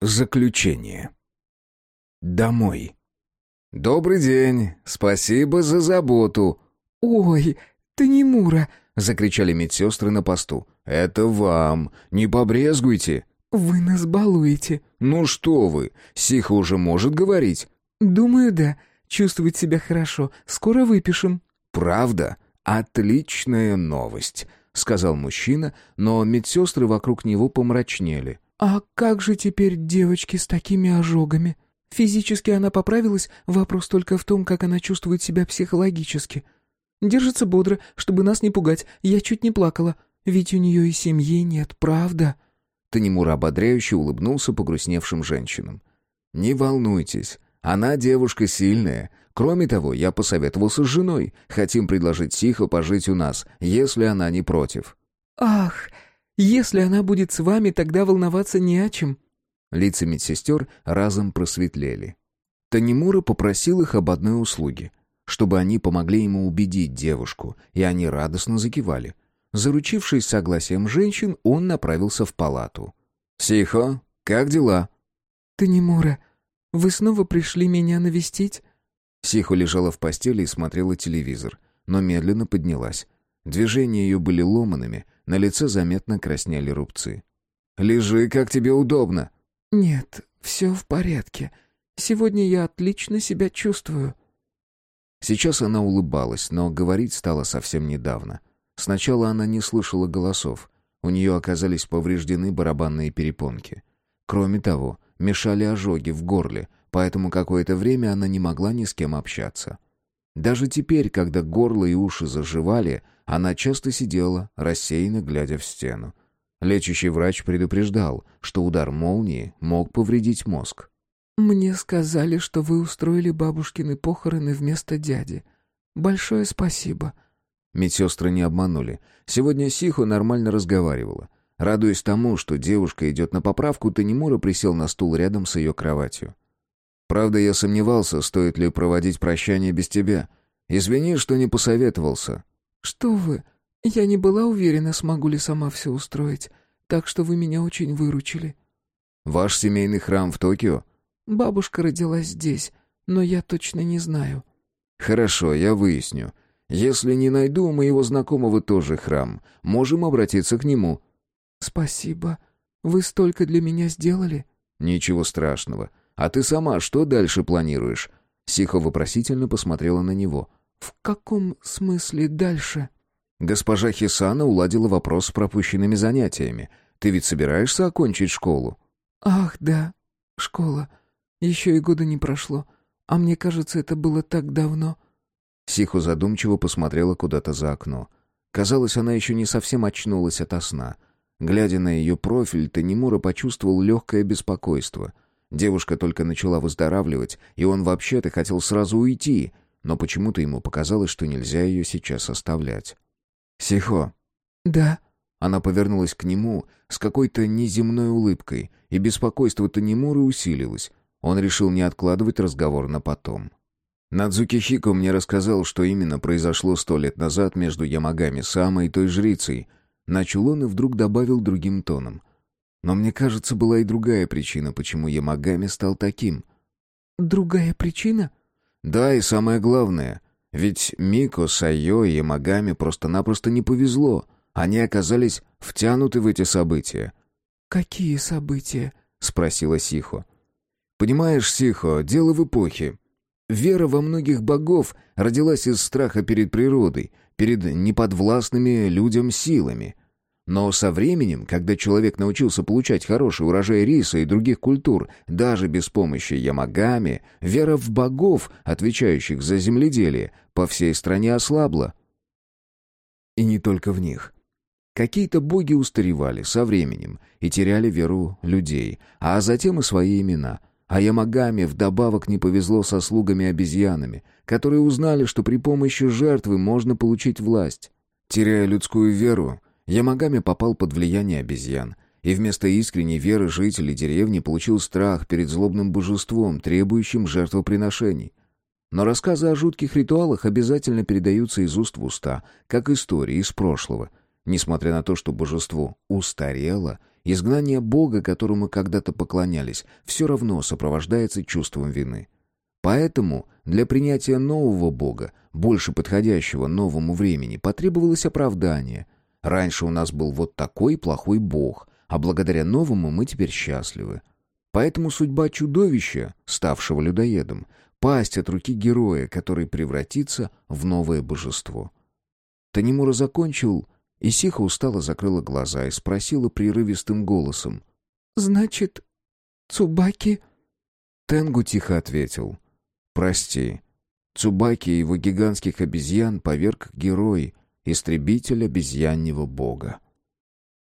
Заключение. Домой. «Добрый день. Спасибо за заботу». «Ой, ты не Мура!» — закричали медсестры на посту. «Это вам. Не побрезгуйте». «Вы нас балуете». «Ну что вы, Сиха уже может говорить?» «Думаю, да. Чувствует себя хорошо. Скоро выпишем». «Правда? Отличная новость», — сказал мужчина, но медсестры вокруг него помрачнели. «А как же теперь девочки с такими ожогами? Физически она поправилась, вопрос только в том, как она чувствует себя психологически. Держится бодро, чтобы нас не пугать, я чуть не плакала, ведь у нее и семьи нет, правда?» Танимура ободряюще улыбнулся погрустневшим женщинам. «Не волнуйтесь, она девушка сильная. Кроме того, я посоветовался с женой. Хотим предложить Сихо пожить у нас, если она не против». «Ах, если она будет с вами, тогда волноваться не о чем». Лица медсестер разом просветлели. Танимура попросил их об одной услуге, чтобы они помогли ему убедить девушку, и они радостно закивали. Заручившись согласием женщин, он направился в палату. «Сихо, как дела?» «Танимура, вы снова пришли меня навестить?» Сихо лежала в постели и смотрела телевизор, но медленно поднялась. Движения ее были ломанными, на лице заметно краснели рубцы. «Лежи, как тебе удобно». «Нет, все в порядке. Сегодня я отлично себя чувствую». Сейчас она улыбалась, но говорить стало совсем недавно. Сначала она не слышала голосов. У нее оказались повреждены барабанные перепонки. Кроме того, мешали ожоги в горле, поэтому какое-то время она не могла ни с кем общаться. Даже теперь, когда горло и уши заживали, она часто сидела, рассеянно глядя в стену. Лечащий врач предупреждал, что удар молнии мог повредить мозг. «Мне сказали, что вы устроили бабушкины похороны вместо дяди. Большое спасибо». Медсестры не обманули. Сегодня Сихо нормально разговаривала. Радуясь тому, что девушка идет на поправку, Танимура присел на стул рядом с ее кроватью. «Правда, я сомневался, стоит ли проводить прощание без тебя. Извини, что не посоветовался. «Что вы? Я не была уверена, смогу ли сама все устроить, так что вы меня очень выручили». «Ваш семейный храм в Токио?» «Бабушка родилась здесь, но я точно не знаю». «Хорошо, я выясню. Если не найду у моего знакомого тоже храм, можем обратиться к нему». «Спасибо. Вы столько для меня сделали?» «Ничего страшного. А ты сама что дальше планируешь?» Сихо вопросительно посмотрела на него. «В каком смысле дальше?» «Госпожа Хисана уладила вопрос с пропущенными занятиями. Ты ведь собираешься окончить школу?» «Ах, да, школа. Еще и года не прошло. А мне кажется, это было так давно». Сиху задумчиво посмотрела куда-то за окно. Казалось, она еще не совсем очнулась ото сна. Глядя на ее профиль, Танимура почувствовал легкое беспокойство. Девушка только начала выздоравливать, и он вообще-то хотел сразу уйти — но почему-то ему показалось, что нельзя ее сейчас оставлять. «Сихо». «Да». Она повернулась к нему с какой-то неземной улыбкой, и беспокойство Танимуры усилилось. Он решил не откладывать разговор на потом. Надзуки Хико мне рассказал, что именно произошло сто лет назад между Ямагами Самой и той жрицей. Начал он и вдруг добавил другим тоном. Но мне кажется, была и другая причина, почему Ямагами стал таким. «Другая причина?» Да, и самое главное, ведь Мико, Сайо и Ямагами просто-напросто не повезло. Они оказались втянуты в эти события. «Какие события?» — спросила Сихо. «Понимаешь, Сихо, дело в эпохе. Вера во многих богов родилась из страха перед природой, перед неподвластными людям силами. Но со временем, когда человек научился получать хороший урожай риса и других культур, даже без помощи ямагами, вера в богов, отвечающих за земледелие, по всей стране ослабла. И не только в них. Какие-то боги устаревали со временем и теряли веру людей, а затем и свои имена. А Ямагами вдобавок не повезло со слугами-обезьянами, которые узнали, что при помощи жертвы можно получить власть. Теряя людскую веру, Ямагами попал под влияние обезьян, и вместо искренней веры жителей деревни получил страх перед злобным божеством, требующим жертвоприношений. Но рассказы о жутких ритуалах обязательно передаются из уст в уста, как истории из прошлого. Несмотря на то, что божество устарело, изгнание Бога, которому когда-то поклонялись, все равно сопровождается чувством вины. Поэтому для принятия нового Бога, больше подходящего новому времени, потребовалось оправдание. Раньше у нас был вот такой плохой Бог, а благодаря новому мы теперь счастливы. Поэтому судьба чудовища, ставшего людоедом, пасть от руки героя, который превратится в новое божество. Танимура закончил, и Сиха устало закрыла глаза и спросила прерывистым голосом. «Значит, Цубаки...» Тенгу тихо ответил. «Прости. Цубаки и его гигантских обезьян поверг герой, истребитель обезьяннего бога».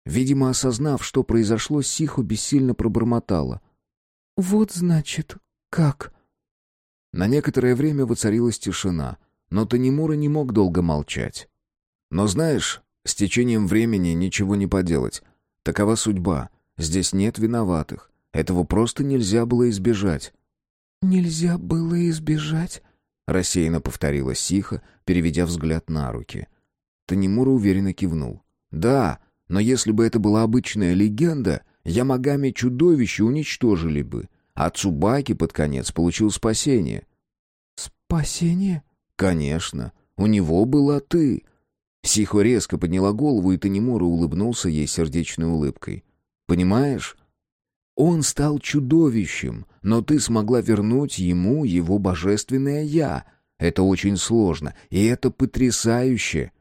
Видимо, осознав, что произошло, Сиху бессильно пробормотала. «Вот, значит, как?» На некоторое время воцарилась тишина, но Танимура не мог долго молчать. «Но знаешь, с течением времени ничего не поделать. Такова судьба. Здесь нет виноватых. Этого просто нельзя было избежать». «Нельзя было избежать?» — рассеянно повторила Сиха, переведя взгляд на руки. Танимура уверенно кивнул. «Да, но если бы это была обычная легенда, Ямагами чудовище уничтожили бы, а Цубаки под конец получил спасение». «Спасение?» «Конечно. У него была ты». Сихо резко подняла голову, и Танимура улыбнулся ей сердечной улыбкой. «Понимаешь? Он стал чудовищем, но ты смогла вернуть ему его божественное «я». Это очень сложно, и это потрясающе».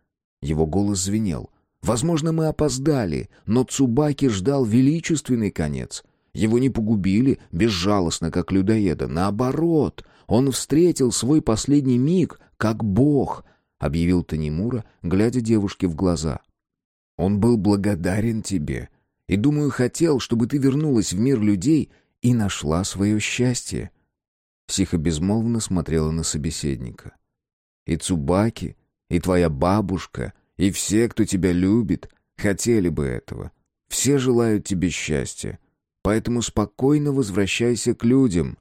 Его голос звенел. «Возможно, мы опоздали, но Цубаки ждал величественный конец. Его не погубили безжалостно, как людоеда. Наоборот, он встретил свой последний миг, как бог», — объявил Танимура, глядя девушке в глаза. «Он был благодарен тебе и, думаю, хотел, чтобы ты вернулась в мир людей и нашла свое счастье». Сиха безмолвно смотрела на собеседника. «И Цубаки, и твоя бабушка, и все, кто тебя любит, хотели бы этого. Все желают тебе счастья. Поэтому спокойно возвращайся к людям».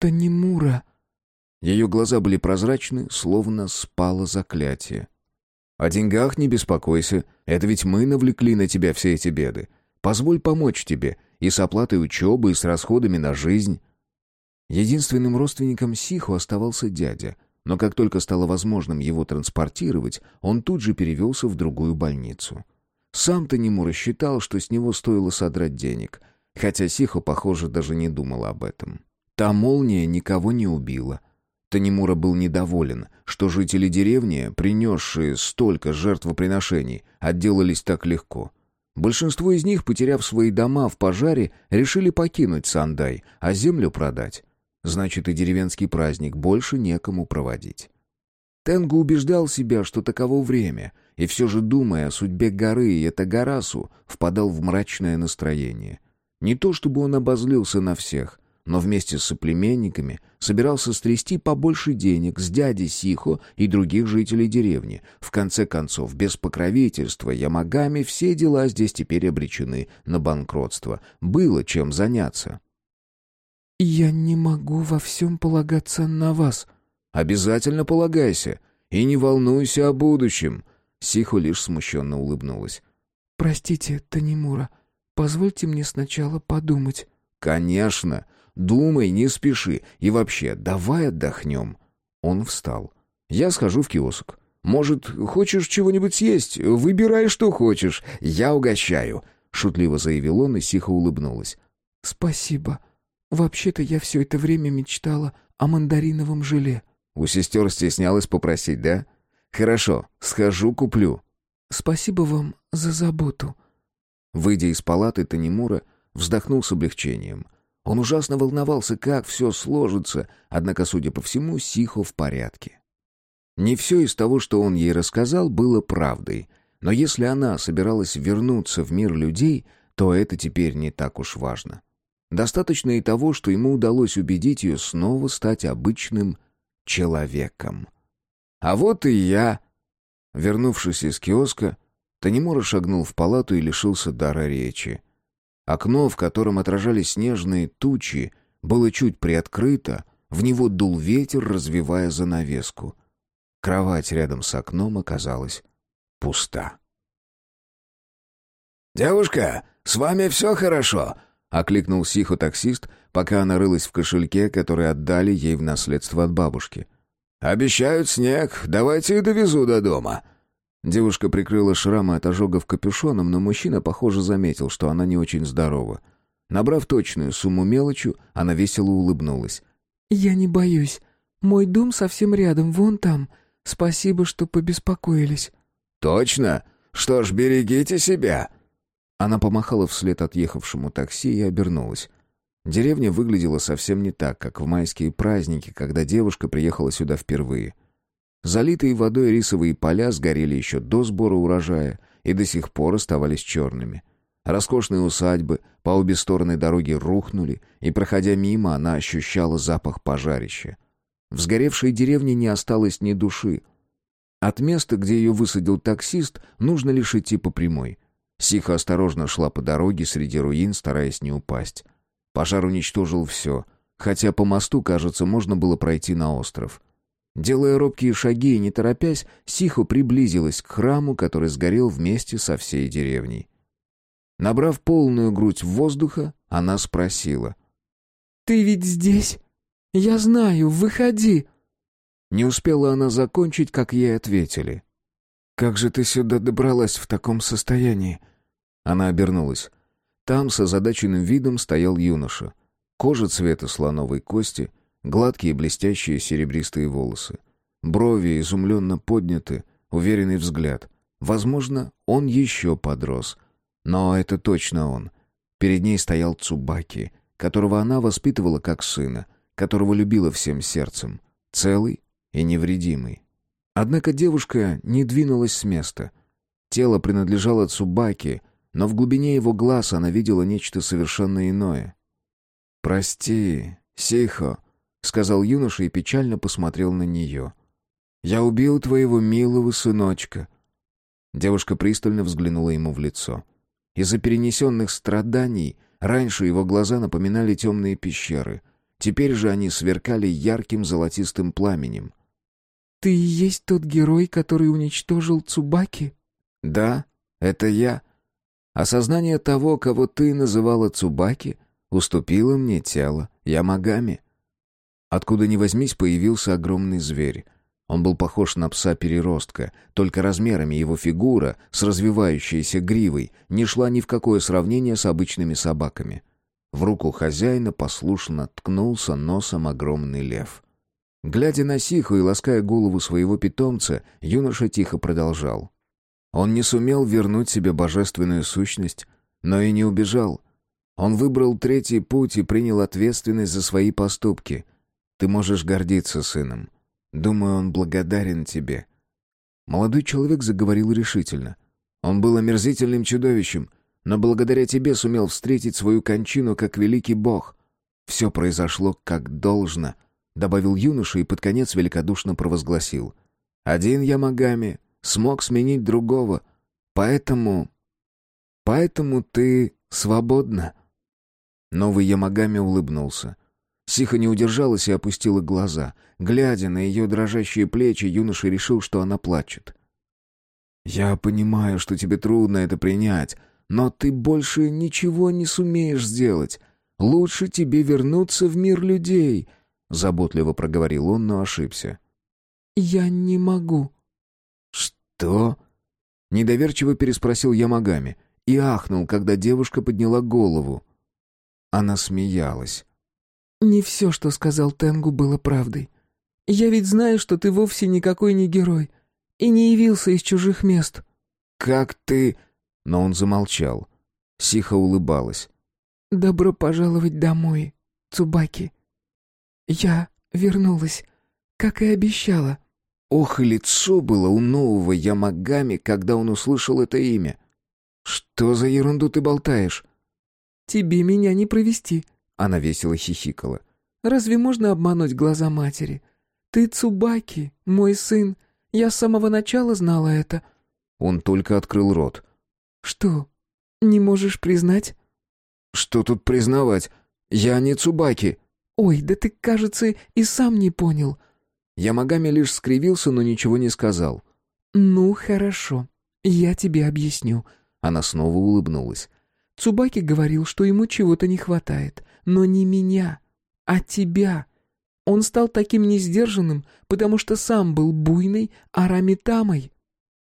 «Танимура...» Ее глаза были прозрачны, словно спало заклятие. «О деньгах не беспокойся, это ведь мы навлекли на тебя все эти беды. Позволь помочь тебе и с оплатой учебы, и с расходами на жизнь». Единственным родственником Сиху оставался дядя, но как только стало возможным его транспортировать, он тут же перевелся в другую больницу. Сам-то считал, что с него стоило содрать денег, хотя Сихо, похоже, даже не думал об этом. Та молния никого не убила. Танимура был недоволен, что жители деревни, принесшие столько жертвоприношений, отделались так легко — Большинство из них, потеряв свои дома в пожаре, решили покинуть Сандай, а землю продать. Значит, и деревенский праздник больше некому проводить. Тенгу убеждал себя, что таково время, и все же, думая о судьбе горы и Этагарасу, впадал в мрачное настроение. Не то чтобы он обозлился на всех, но вместе с соплеменниками собирался стрясти побольше денег с дяди Сихо и других жителей деревни. В конце концов, без покровительства Ямагами все дела здесь теперь обречены на банкротство. Было чем заняться. «Я не могу во всем полагаться на вас». «Обязательно полагайся. И не волнуйся о будущем». Сихо лишь смущенно улыбнулась. «Простите, Танимура, позвольте мне сначала подумать». «Конечно. Думай, не спеши. И вообще, давай отдохнем». Он встал. «Я схожу в киоск. Может, хочешь чего-нибудь съесть? Выбирай, что хочешь. Я угощаю», — шутливо заявил он и тихо улыбнулась. «Спасибо. Вообще-то я все это время мечтала о мандариновом желе». У сестер стеснялась попросить, да? «Хорошо, схожу, куплю». «Спасибо вам за заботу». Выйдя из палаты, Танимура вздохнул с облегчением. Он ужасно волновался, как все сложится, однако, судя по всему, Сихо в порядке. Не все из того, что он ей рассказал, было правдой, но если она собиралась вернуться в мир людей, то это теперь не так уж важно. Достаточно и того, что ему удалось убедить ее снова стать обычным человеком. А вот и я. Вернувшись из киоска, Танимора шагнул в палату и лишился дара речи. Окно, в котором отражались снежные тучи, было чуть приоткрыто, в него дул ветер, развивая занавеску. Кровать рядом с окном оказалась пуста. «Девушка, с вами все хорошо?» — окликнул Сихо таксист, пока она рылась в кошельке, который отдали ей в наследство от бабушки. «Обещают снег, давайте и довезу до дома». Девушка прикрыла шрамы от ожогов капюшоном, но мужчина, похоже, заметил, что она не очень здорова. Набрав точную сумму мелочью, она весело улыбнулась. «Я не боюсь. Мой дом совсем рядом, вон там. Спасибо, что побеспокоились». «Точно? Что ж, берегите себя!» Она помахала вслед отъехавшему такси и обернулась. Деревня выглядела совсем не так, как в майские праздники, когда девушка приехала сюда впервые. Залитые водой рисовые поля сгорели еще до сбора урожая и до сих пор оставались черными. Роскошные усадьбы по обе стороны дороги рухнули, и, проходя мимо, она ощущала запах пожарища. В сгоревшей деревне не осталось ни души. От места, где ее высадил таксист, нужно лишь идти по прямой. Сиха осторожно шла по дороге среди руин, стараясь не упасть. Пожар уничтожил все, хотя по мосту, кажется, можно было пройти на остров. Делая робкие шаги и не торопясь, Сихо приблизилась к храму, который сгорел вместе со всей деревней. Набрав полную грудь воздуха, она спросила. «Ты ведь здесь? Я знаю, выходи!» Не успела она закончить, как ей ответили. «Как же ты сюда добралась в таком состоянии?» Она обернулась. Там с озадаченным видом стоял юноша. Кожа цвета слоновой кости — Гладкие блестящие серебристые волосы. Брови изумленно подняты, уверенный взгляд. Возможно, он еще подрос. Но это точно он. Перед ней стоял Цубаки, которого она воспитывала как сына, которого любила всем сердцем, целый и невредимый. Однако девушка не двинулась с места. Тело принадлежало Цубаки, но в глубине его глаз она видела нечто совершенно иное. «Прости, Сейхо», — сказал юноша и печально посмотрел на нее. «Я убил твоего милого сыночка». Девушка пристально взглянула ему в лицо. Из-за перенесенных страданий раньше его глаза напоминали темные пещеры. Теперь же они сверкали ярким золотистым пламенем. «Ты и есть тот герой, который уничтожил Цубаки?» «Да, это я. Осознание того, кого ты называла Цубаки, уступило мне тело Ямагами». Откуда ни возьмись, появился огромный зверь. Он был похож на пса-переростка, только размерами его фигура с развивающейся гривой не шла ни в какое сравнение с обычными собаками. В руку хозяина послушно ткнулся носом огромный лев. Глядя на Сиху и лаская голову своего питомца, юноша тихо продолжал. Он не сумел вернуть себе божественную сущность, но и не убежал. Он выбрал третий путь и принял ответственность за свои поступки — ты можешь гордиться сыном. Думаю, он благодарен тебе». Молодой человек заговорил решительно. «Он был омерзительным чудовищем, но благодаря тебе сумел встретить свою кончину как великий бог. Все произошло как должно», — добавил юноша и под конец великодушно провозгласил. «Один Ямагами смог сменить другого, поэтому... поэтому ты свободна». Новый Ямагами улыбнулся. Сиха не удержалась и опустила глаза. Глядя на ее дрожащие плечи, юноша решил, что она плачет. «Я понимаю, что тебе трудно это принять, но ты больше ничего не сумеешь сделать. Лучше тебе вернуться в мир людей», — заботливо проговорил он, но ошибся. «Я не могу». «Что?» — недоверчиво переспросил Ямагами и ахнул, когда девушка подняла голову. Она смеялась. «Не все, что сказал Тенгу, было правдой. Я ведь знаю, что ты вовсе никакой не герой и не явился из чужих мест». «Как ты...» Но он замолчал. Сиха улыбалась. «Добро пожаловать домой, Цубаки. Я вернулась, как и обещала». Ох, и лицо было у нового Ямагами, когда он услышал это имя. «Что за ерунду ты болтаешь?» «Тебе меня не провести», она весело хихикала. «Разве можно обмануть глаза матери? Ты Цубаки, мой сын. Я с самого начала знала это». Он только открыл рот. «Что, не можешь признать?» «Что тут признавать? Я не Цубаки». «Ой, да ты, кажется, и сам не понял». Ямагами лишь скривился, но ничего не сказал. «Ну, хорошо. Я тебе объясню. Она снова улыбнулась. Цубаки говорил, что ему чего-то не хватает, но не меня, а тебя. Он стал таким несдержанным, потому что сам был буйной арамитамой.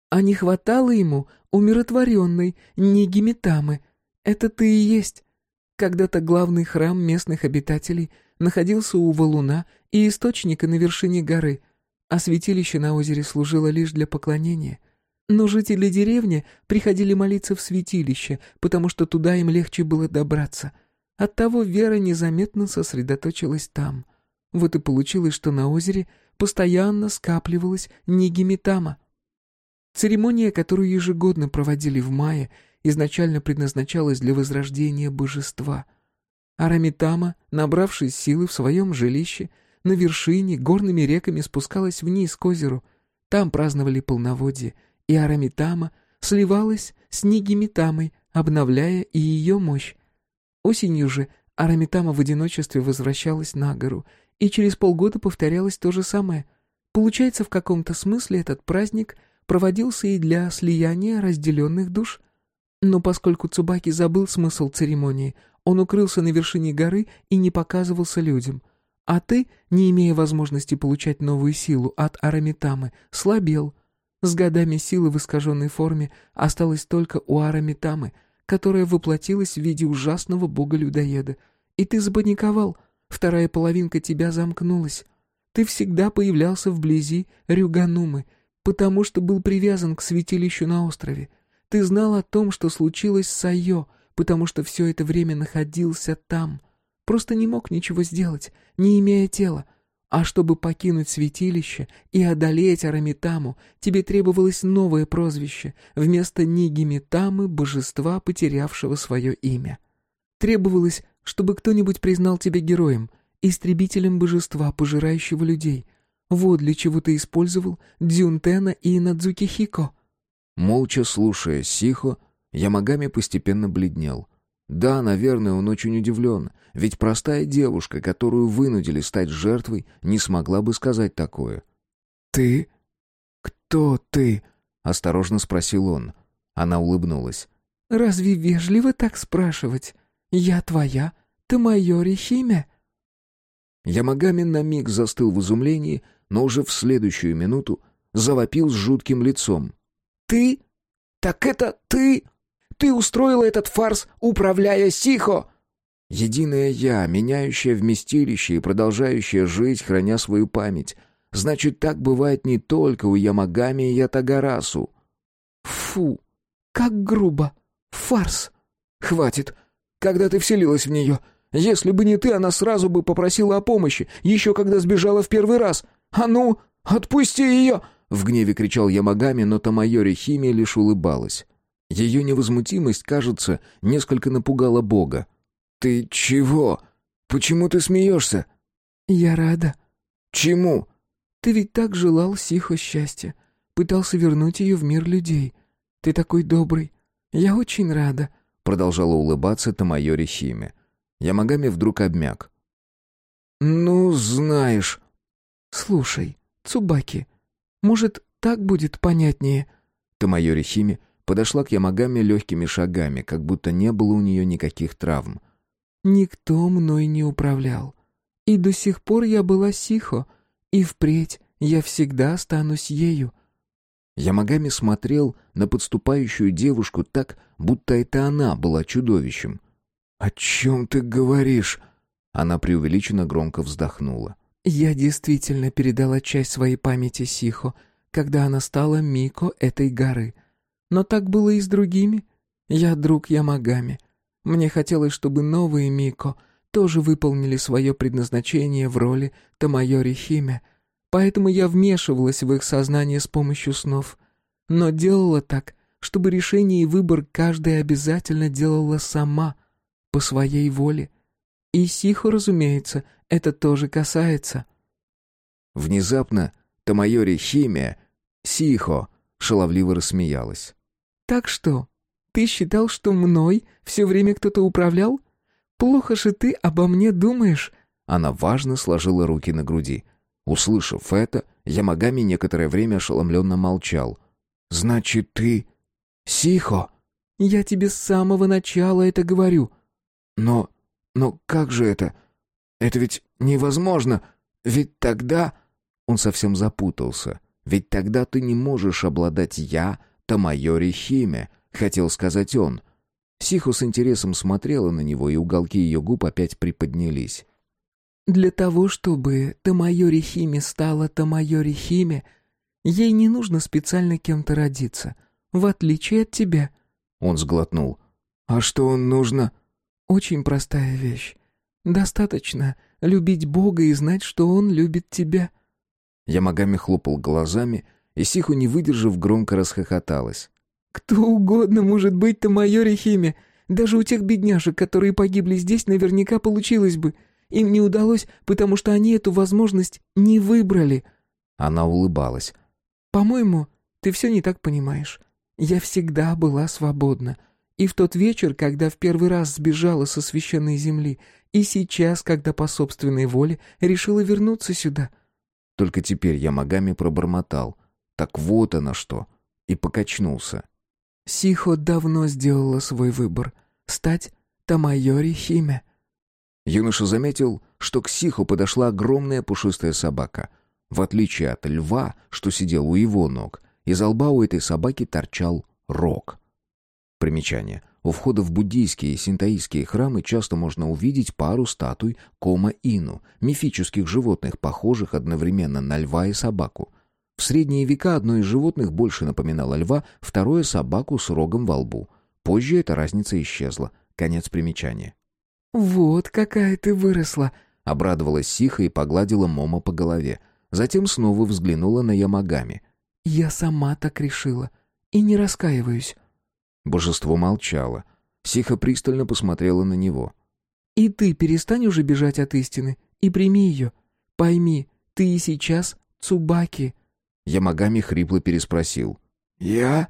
А не хватало ему умиротворенной нигимитамы. Это ты и есть. Когда-то главный храм местных обитателей находился у валуна и источника на вершине горы, а святилище на озере служило лишь для поклонения. Но жители деревни приходили молиться в святилище, потому что туда им легче было добраться. Оттого вера незаметно сосредоточилась там. Вот и получилось, что на озере постоянно скапливалась нигимитама. Церемония, которую ежегодно проводили в мае, изначально предназначалась для возрождения божества. Арамитама, набравшись силы в своем жилище, на вершине горными реками спускалась вниз к озеру. Там праздновали полноводье, и Арамитама сливалась с Нигимитамой, обновляя и ее мощь. Осенью же Арамитама в одиночестве возвращалась на гору, и через полгода повторялось то же самое. Получается, в каком-то смысле этот праздник проводился и для слияния разделенных душ. Но поскольку Цубаки забыл смысл церемонии, он укрылся на вершине горы и не показывался людям. А ты, не имея возможности получать новую силу от Арамитамы, слабел. С годами силы в искаженной форме осталась только у Арамитамы, которая воплотилась в виде ужасного бога-людоеда. И ты запаниковал — Вторая половинка тебя замкнулась. Ты всегда появлялся вблизи Рюганумы, потому что был привязан к святилищу на острове. Ты знал о том, что случилось с Айо, потому что все это время находился там. Просто не мог ничего сделать, не имея тела. А чтобы покинуть святилище и одолеть Арамитаму, тебе требовалось новое прозвище вместо Нигимитамы, божества, потерявшего свое имя. Требовалось чтобы кто-нибудь признал тебя героем, истребителем божества, пожирающего людей. Вот для чего ты использовал Дзюнтена и Надзуки Хико». Молча слушая Сихо, Ямагами постепенно бледнел. Да, наверное, он очень удивлен, ведь простая девушка, которую вынудили стать жертвой, не смогла бы сказать такое. «Ты? Кто ты?» — осторожно спросил он. Она улыбнулась. «Разве вежливо так спрашивать? Я твоя, ты майори Химе?» Ямагами на миг застыл в изумлении, но уже в следующую минуту завопил с жутким лицом. «Ты? Так это ты? Ты устроила этот фарс, управляя Сихо!» Единое «я», меняющее вместилище и продолжающее жить, храня свою память. Значит, так бывает не только у Ямагами и Ятагарасу. «Фу, как грубо! Фарс! Хватит! Когда ты вселилась в нее, если бы не ты, она сразу бы попросила о помощи, еще когда сбежала в первый раз. А ну, отпусти ее!» В гневе кричал Ямагами, но Тамайори Хими лишь улыбалась. Ее невозмутимость, кажется, несколько напугала Бога. «Ты чего? Почему ты смеешься?» «Я рада». «Чему?» «Ты ведь так желал Сихо счастья, пытался вернуть ее в мир людей. Ты такой добрый. Я очень рада», — продолжала улыбаться Тамайори Химе. Ямагами вдруг обмяк. «Ну, знаешь...» «Слушай, Цубаки, может, так будет понятнее?» Тамайори Хими подошла к Ямагами легкими шагами, как будто не было у нее никаких травм. «Никто мной не управлял. И до сих пор я была Сихо, и впредь я всегда останусь ею». Ямагами смотрел на подступающую девушку так, будто это она была чудовищем. «О чем ты говоришь?» Она преувеличенно громко вздохнула. «Я действительно передала часть своей памяти Сихо, когда она стала Мико этой горы. Но так было и с другими. Я друг Ямагами. Мне хотелось, чтобы новые Мико тоже выполнили свое предназначение в роли Тамайори Химе, поэтому я вмешивалась в их сознание с помощью снов. Но делала так, чтобы решение и выбор каждая обязательно делала сама — по своей воле. И Сиху, разумеется, это тоже касается. Внезапно Тамайори Химия, Сихо, шаловливо рассмеялась. «Так что, ты считал, что мной все время кто-то управлял? Плохо же ты обо мне думаешь?» Она важно сложила руки на груди. Услышав это, Ямагами некоторое время ошеломленно молчал. «Значит, ты... Сихо?» Я тебе с самого начала это говорю». «Но... но как же это? Это ведь невозможно. Ведь тогда...» Он совсем запутался. «Ведь тогда ты не можешь обладать я, Тамайори Химе», — хотел сказать он. Сиху с интересом смотрела на него, и уголки ее губ опять приподнялись. «Для того, чтобы Тамайори Химе стала Тамайори Химе, ей не нужно специально кем-то родиться, в отличие от тебя». Он сглотнул. «А что нужно?» «Очень простая вещь. Достаточно любить Бога и знать, что Он любит тебя». Ямагами хлопал глазами, и Сиху, не выдержав, громко расхохоталась. «Кто угодно может быть-то майоре Химе. Даже у тех бедняжек, которые погибли здесь, наверняка получилось бы. Им не удалось, потому что они эту возможность не выбрали». Она улыбалась. «По-моему, ты все не так понимаешь. Я всегда была свободна. И в тот вечер, когда в первый раз сбежала со священной земли, и сейчас, когда по собственной воле решила вернуться сюда». Только теперь я Магами пробормотал. «Так вот оно что!» И покачнулся. Сихо давно сделала свой выбор — стать Тамайори Химе. Юноша заметил, что к Сиху подошла огромная пушистая собака. В отличие от льва, что сидел у его ног, из лба у этой собаки торчал рог. Примечание. У входа в буддийские и синтоистские храмы часто можно увидеть пару статуй Кома-Ину, мифических животных, похожих одновременно на льва и собаку. В средние века одно из животных больше напоминало льва, второе — собаку с рогом во лбу. Позже эта разница исчезла. Конец примечания. «Вот какая ты выросла!» — обрадовалась Сиха и погладила Момо по голове. Затем снова взглянула на Ямагами. «Я сама так решила. И не раскаиваюсь». Божество молчало. Сиха пристально посмотрела на него. «И ты перестань уже бежать от истины и прими ее. Пойми, ты и сейчас Цубаки». Ямагами хрипло переспросил. «Я?»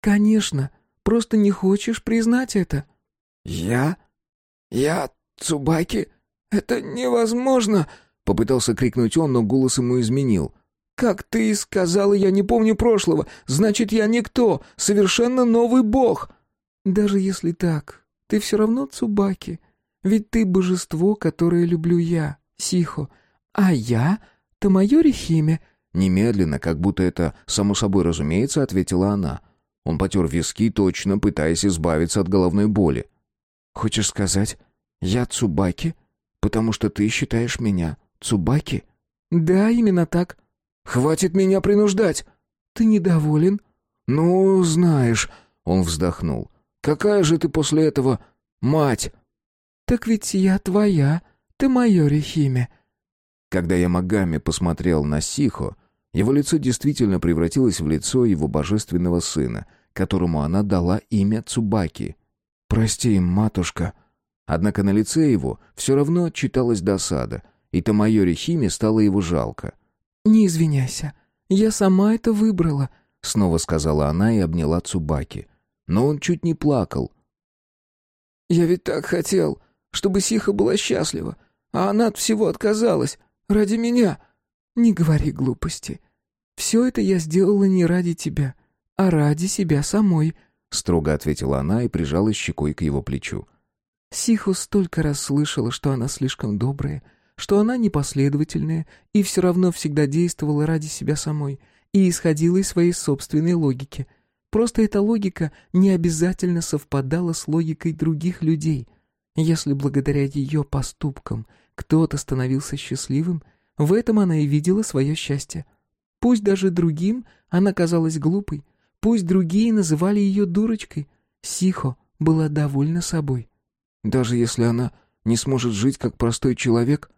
«Конечно. Просто не хочешь признать это». «Я? Я Цубаки? Это невозможно!» Попытался крикнуть он, но голос ему изменил. «Как ты и сказала, я не помню прошлого. Значит, я никто, совершенно новый бог!» «Даже если так, ты все равно Цубаки. Ведь ты божество, которое люблю я, Сихо. А я — Тамайори Химе, Немедленно, как будто это само собой разумеется, ответила она. Он потер виски, точно пытаясь избавиться от головной боли. «Хочешь сказать, я Цубаки? Потому что ты считаешь меня Цубаки?» «Да, именно так». «Хватит меня принуждать!» «Ты недоволен?» «Ну, знаешь...» — он вздохнул. «Какая же ты после этого мать?» «Так ведь я твоя, ты мое Рехиме». Когда я Магами посмотрел на Сихо, его лицо действительно превратилось в лицо его божественного сына, которому она дала имя Цубаки. «Прости, матушка». Однако на лице его все равно читалась досада, и Тамайори Химе стало его жалко. «Не извиняйся, я сама это выбрала», — снова сказала она и обняла Цубаки. Но он чуть не плакал. «Я ведь так хотел, чтобы Сиха была счастлива, а она от всего отказалась. Ради меня». «Не говори глупости. Все это я сделала не ради тебя, а ради себя самой», — строго ответила она и прижалась щекой к его плечу. Сиху столько раз слышала, что она слишком добрая, что она непоследовательная и все равно всегда действовала ради себя самой и исходила из своей собственной логики. Просто эта логика не обязательно совпадала с логикой других людей. Если благодаря ее поступкам кто-то становился счастливым, в этом она и видела свое счастье. Пусть даже другим она казалась глупой, пусть другие называли ее дурочкой, Сихо была довольна собой. Даже если она не сможет жить как простой человек?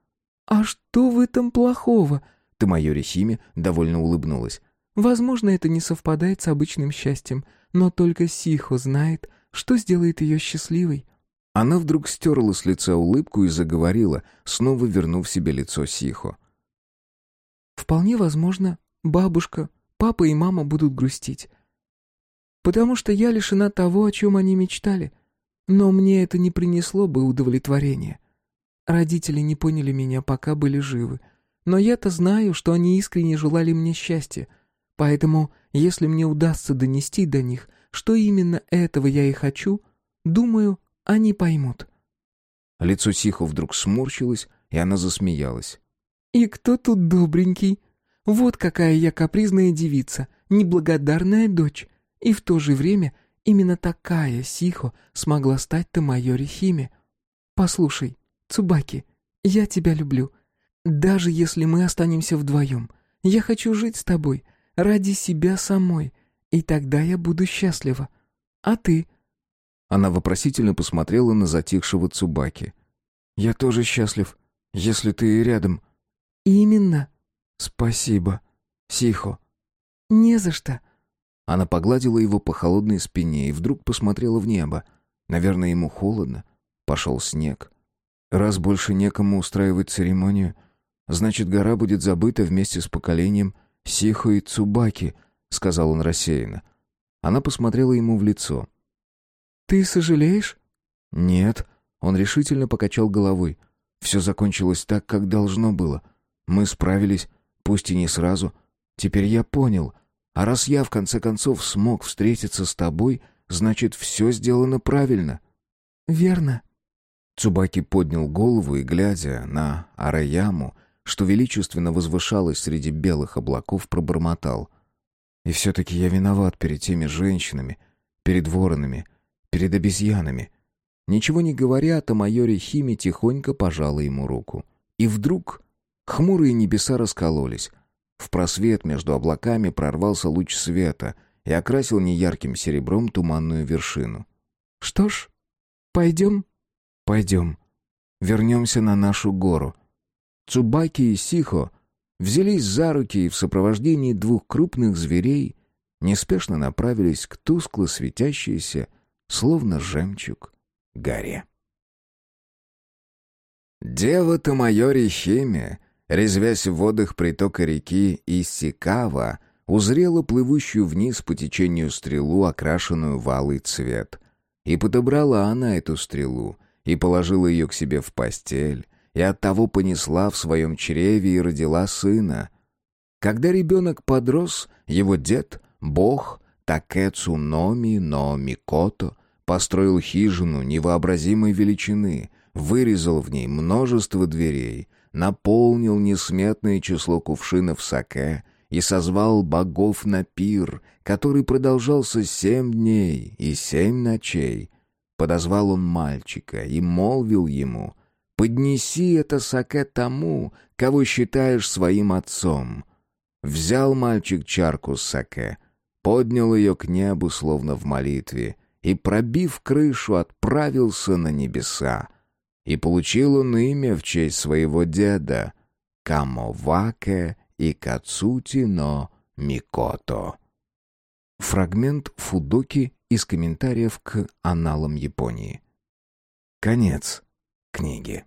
А что в этом плохого? Ты мое Рехиме довольно улыбнулась. Возможно, это не совпадает с обычным счастьем, но только Сихо знает, что сделает ее счастливой. Она вдруг стерла с лица улыбку и заговорила, снова вернув себе лицо Сихо. «Вполне возможно, Бабушка, папа и мама будут грустить. Потому что я лишена того, о чем они мечтали. Но мне это не принесло бы удовлетворения. Родители не поняли меня, пока были живы. Но я-то знаю, что они искренне желали мне счастья. Поэтому, если мне удастся донести до них, что именно этого я и хочу, думаю, они поймут». Лицо Сихо вдруг сморщилось, и она засмеялась. «И кто тут добренький? Вот какая я капризная девица, неблагодарная дочь. И в то же время именно такая Сихо смогла стать Тамайори Химе. Послушай, Цубаки, я тебя люблю. Даже если мы останемся вдвоем, я хочу жить с тобой ради себя самой, и тогда я буду счастлива. А ты?» Она вопросительно посмотрела на затихшего Цубаки. «Я тоже счастлив, если ты рядом». «Именно». «Спасибо, Сихо». «Не за что». Она погладила его по холодной спине и вдруг посмотрела в небо. Наверное, ему холодно. Пошел снег. Раз больше некому устраивать церемонию, значит, гора будет забыта вместе с поколением Сихо и Цубаки, сказал он рассеянно. Она посмотрела ему в лицо. «Ты сожалеешь?» «Нет», — он решительно покачал головой. «Все закончилось так, как должно было. Мы справились, пусть и не сразу. Теперь я понял. А раз я, в конце концов, смог встретиться с тобой, значит, все сделано правильно». «Верно». Цубаки поднял голову и, глядя на Араяму, что величественно возвышалась среди белых облаков, пробормотал. «И все-таки я виноват перед теми женщинами, перед воронами, перед обезьянами». Ничего не говоря, Тамайори Хими тихонько пожала ему руку. И вдруг хмурые небеса раскололись. В просвет между облаками прорвался луч света и окрасил неярким серебром туманную вершину. «Что ж, пойдем?» «Пойдем. Вернемся на нашу гору». Цубаки и Сихо взялись за руки и в сопровождении двух крупных зверей неспешно направились к тускло светящейся, словно жемчуг, горе. Дева Тамайори Хеми, резвясь в водах притока реки Иссикава, узрела плывущую вниз по течению стрелу, окрашенную в алый цвет. И подобрала она эту стрелу, и положила ее к себе в постель, и оттого понесла в своем чреве и родила сына. Когда ребенок подрос, его дед, бог Такэцу Номи но Микото, построил хижину невообразимой величины, вырезал в ней множество дверей, наполнил несметное число кувшинов саке и созвал богов на пир, который продолжался семь дней и семь ночей. Подозвал он мальчика и молвил ему, «Поднеси это саке тому, кого считаешь своим отцом». Взял мальчик чарку саке, поднял ее к небу, словно в молитве, и, пробив крышу, отправился на небеса. И получил он имя в честь своего деда — Камоваке и Кацути но Микото. Фрагмент Фудоки из комментариев к аналам Японии. Конец книги.